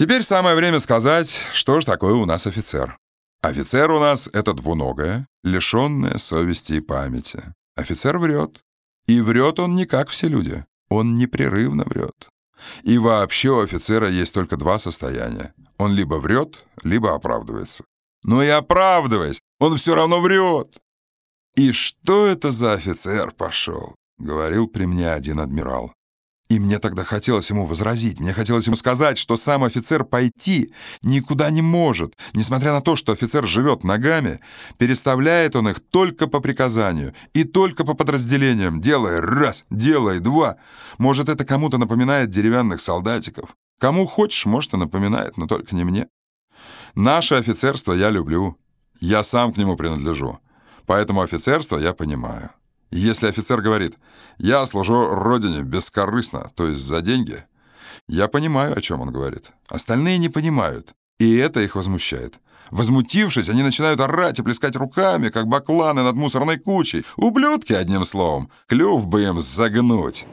Теперь самое время сказать, что же такое у нас офицер. Офицер у нас — это двуногое, лишенное совести и памяти. Офицер врет. И врет он не как все люди. Он непрерывно врет. И вообще у офицера есть только два состояния. Он либо врет, либо оправдывается. Но и оправдываясь, он все равно врет. «И что это за офицер пошел?» — говорил при мне один адмирал. И мне тогда хотелось ему возразить, мне хотелось ему сказать, что сам офицер пойти никуда не может, несмотря на то, что офицер живет ногами, переставляет он их только по приказанию и только по подразделениям, делая раз, делая два. Может, это кому-то напоминает деревянных солдатиков. Кому хочешь, может, и напоминает, но только не мне. Наше офицерство я люблю, я сам к нему принадлежу, поэтому офицерство я понимаю. Если офицер говорит «я служу Родине бескорыстно», то есть за деньги, я понимаю, о чем он говорит. Остальные не понимают, и это их возмущает. Возмутившись, они начинают орать и плескать руками, как бакланы над мусорной кучей. Ублюдки, одним словом. Клюв бы им загнуть.